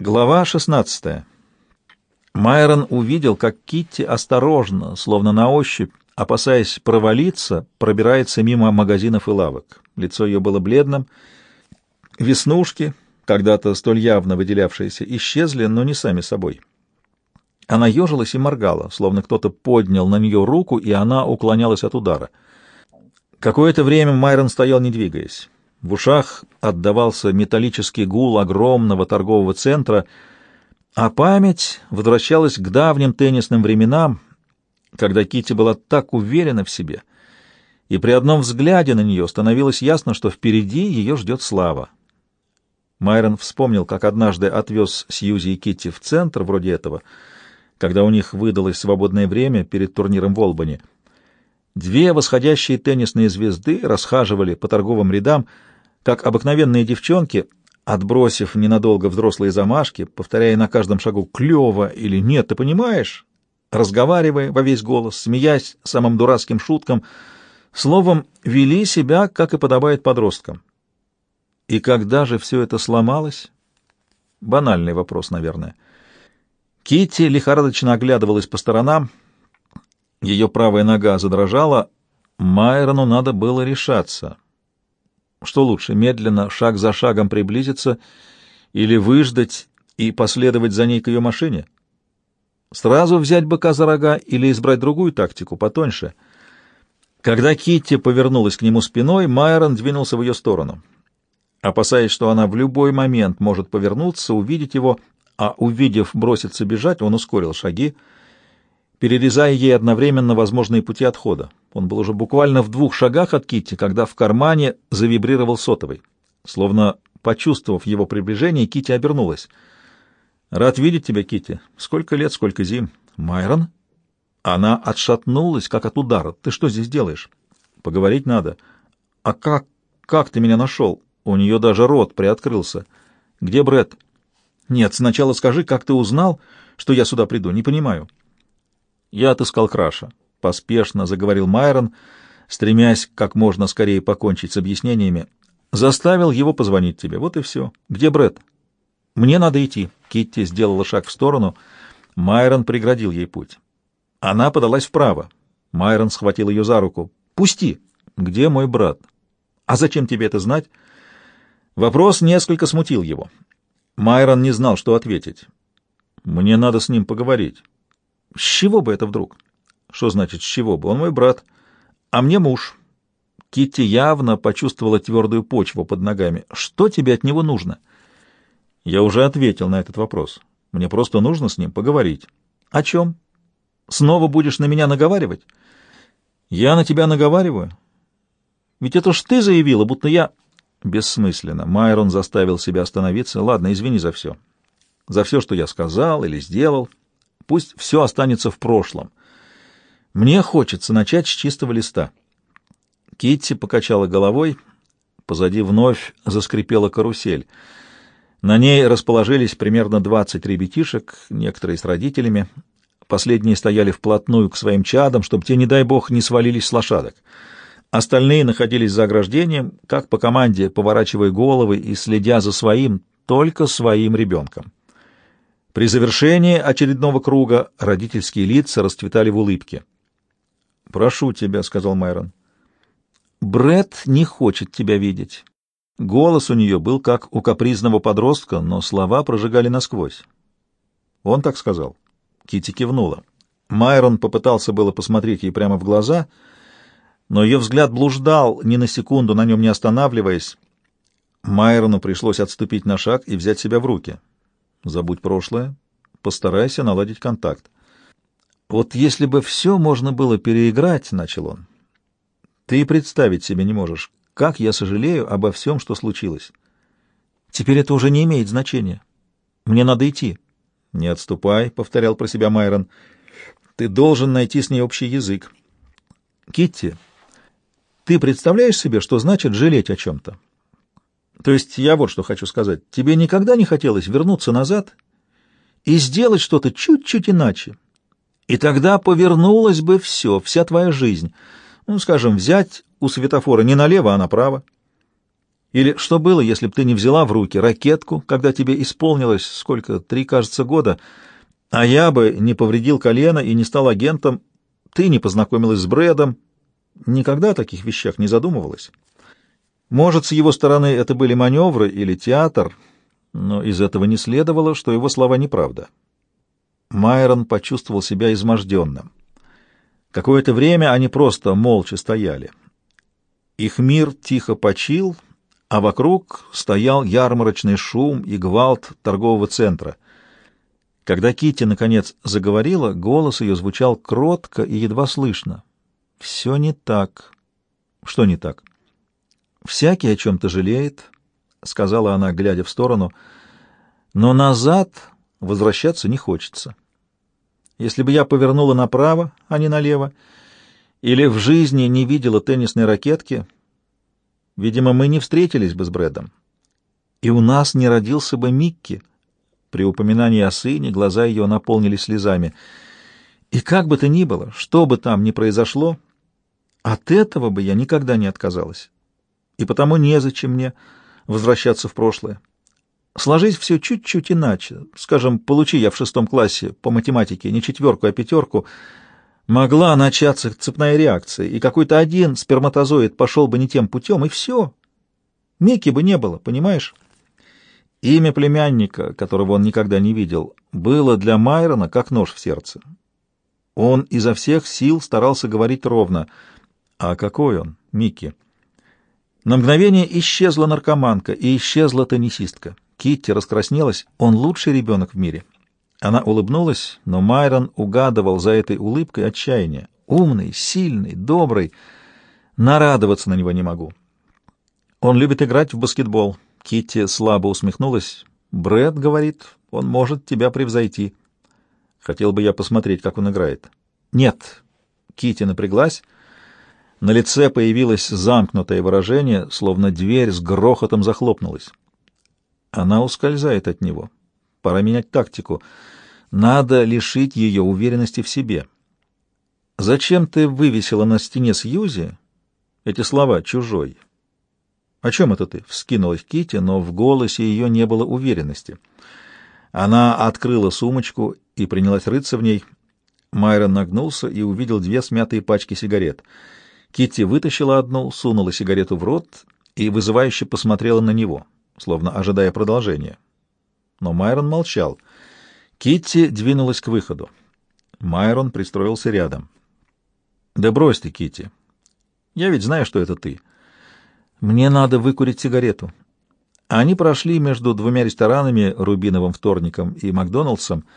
Глава 16. Майрон увидел, как Китти осторожно, словно на ощупь, опасаясь провалиться, пробирается мимо магазинов и лавок. Лицо ее было бледным, веснушки, когда-то столь явно выделявшиеся, исчезли, но не сами собой. Она ежилась и моргала, словно кто-то поднял на нее руку, и она уклонялась от удара. Какое-то время Майрон стоял, не двигаясь. В ушах отдавался металлический гул огромного торгового центра, а память возвращалась к давним теннисным временам, когда Кити была так уверена в себе, и при одном взгляде на нее становилось ясно, что впереди ее ждет слава. Майрон вспомнил, как однажды отвез Сьюзи и Китти в центр вроде этого, когда у них выдалось свободное время перед турниром в Олбани. Две восходящие теннисные звезды расхаживали по торговым рядам, как обыкновенные девчонки, отбросив ненадолго взрослые замашки, повторяя на каждом шагу «клево» или «нет, ты понимаешь?», разговаривая во весь голос, смеясь самым дурацким шуткам, словом, вели себя, как и подобает подросткам. И когда же все это сломалось? Банальный вопрос, наверное. Китти лихорадочно оглядывалась по сторонам, ее правая нога задрожала, Майрону надо было решаться — что лучше, медленно, шаг за шагом приблизиться или выждать и последовать за ней к ее машине? Сразу взять быка за рога или избрать другую тактику, потоньше? Когда Китти повернулась к нему спиной, Майрон двинулся в ее сторону. Опасаясь, что она в любой момент может повернуться, увидеть его, а увидев, броситься бежать, он ускорил шаги, перерезая ей одновременно возможные пути отхода. Он был уже буквально в двух шагах от Китти, когда в кармане завибрировал сотовый. Словно почувствовав его приближение, Китти обернулась. «Рад видеть тебя, Китти. Сколько лет, сколько зим. Майрон?» Она отшатнулась, как от удара. «Ты что здесь делаешь?» «Поговорить надо». «А как... как ты меня нашел?» У нее даже рот приоткрылся. «Где Бред? «Нет, сначала скажи, как ты узнал, что я сюда приду? Не понимаю». «Я отыскал Краша», — поспешно заговорил Майрон, стремясь как можно скорее покончить с объяснениями. «Заставил его позвонить тебе. Вот и все. Где Бред? «Мне надо идти». Китти сделала шаг в сторону. Майрон преградил ей путь. Она подалась вправо. Майрон схватил ее за руку. «Пусти!» «Где мой брат?» «А зачем тебе это знать?» Вопрос несколько смутил его. Майрон не знал, что ответить. «Мне надо с ним поговорить». С чего бы это вдруг? Что значит «с чего бы»? Он мой брат, а мне муж. Китти явно почувствовала твердую почву под ногами. Что тебе от него нужно? Я уже ответил на этот вопрос. Мне просто нужно с ним поговорить. О чем? Снова будешь на меня наговаривать? Я на тебя наговариваю? Ведь это ж ты заявила, будто я... Бессмысленно. Майрон заставил себя остановиться. Ладно, извини за все. За все, что я сказал или сделал. Пусть все останется в прошлом. Мне хочется начать с чистого листа. Китти покачала головой. Позади вновь заскрипела карусель. На ней расположились примерно двадцать ребятишек, некоторые с родителями. Последние стояли вплотную к своим чадам, чтобы те, не дай бог, не свалились с лошадок. Остальные находились за ограждением, как по команде, поворачивая головы и следя за своим, только своим ребенком. При завершении очередного круга родительские лица расцветали в улыбке. «Прошу тебя», — сказал Майрон. Бред не хочет тебя видеть». Голос у нее был как у капризного подростка, но слова прожигали насквозь. Он так сказал. Кити кивнула. Майрон попытался было посмотреть ей прямо в глаза, но ее взгляд блуждал, ни на секунду на нем не останавливаясь. Майрону пришлось отступить на шаг и взять себя в руки. Забудь прошлое, постарайся наладить контакт. Вот если бы все можно было переиграть, — начал он, — ты представить себе не можешь, как я сожалею обо всем, что случилось. Теперь это уже не имеет значения. Мне надо идти. Не отступай, — повторял про себя Майрон. Ты должен найти с ней общий язык. Китти, ты представляешь себе, что значит жалеть о чем-то? То есть я вот что хочу сказать. Тебе никогда не хотелось вернуться назад и сделать что-то чуть-чуть иначе? И тогда повернулось бы все, вся твоя жизнь. Ну, скажем, взять у светофора не налево, а направо. Или что было, если бы ты не взяла в руки ракетку, когда тебе исполнилось, сколько, три, кажется, года, а я бы не повредил колено и не стал агентом, ты не познакомилась с Брэдом, никогда о таких вещах не задумывалась. Может, с его стороны это были маневры или театр, но из этого не следовало, что его слова неправда. Майрон почувствовал себя изможденным. Какое-то время они просто молча стояли. Их мир тихо почил — а вокруг стоял ярмарочный шум и гвалт торгового центра. Когда Китти наконец заговорила, голос ее звучал кротко и едва слышно. «Все не так». «Что не так?» «Всякий о чем-то жалеет», — сказала она, глядя в сторону, — «но назад возвращаться не хочется. Если бы я повернула направо, а не налево, или в жизни не видела теннисной ракетки, Видимо, мы не встретились бы с Брэдом. И у нас не родился бы Микки. При упоминании о сыне глаза ее наполнились слезами. И как бы то ни было, что бы там ни произошло, от этого бы я никогда не отказалась. И потому незачем мне возвращаться в прошлое. Сложись все чуть-чуть иначе. Скажем, получи я в шестом классе по математике не четверку, а пятерку — Могла начаться цепная реакция, и какой-то один сперматозоид пошел бы не тем путем, и все. Микки бы не было, понимаешь? Имя племянника, которого он никогда не видел, было для Майрона как нож в сердце. Он изо всех сил старался говорить ровно. А какой он, Микки? На мгновение исчезла наркоманка и исчезла теннисистка. Китти раскраснелась. Он лучший ребенок в мире. Она улыбнулась, но Майрон угадывал за этой улыбкой отчаяние. Умный, сильный, добрый. Нарадоваться на него не могу. Он любит играть в баскетбол. Китти слабо усмехнулась. Брэд говорит, он может тебя превзойти. Хотел бы я посмотреть, как он играет. Нет. Китти напряглась. На лице появилось замкнутое выражение, словно дверь с грохотом захлопнулась. Она ускользает от него. Пора менять тактику. Надо лишить ее уверенности в себе. Зачем ты вывесила на стене Сьюзи эти слова «чужой»? О чем это ты? Вскинулась Кити, но в голосе ее не было уверенности. Она открыла сумочку и принялась рыться в ней. Майрон нагнулся и увидел две смятые пачки сигарет. Кити вытащила одну, сунула сигарету в рот и вызывающе посмотрела на него, словно ожидая продолжения но Майрон молчал. Китти двинулась к выходу. Майрон пристроился рядом. «Да брось ты, Китти. Я ведь знаю, что это ты. Мне надо выкурить сигарету». Они прошли между двумя ресторанами, Рубиновым вторником и Макдоналдсом, —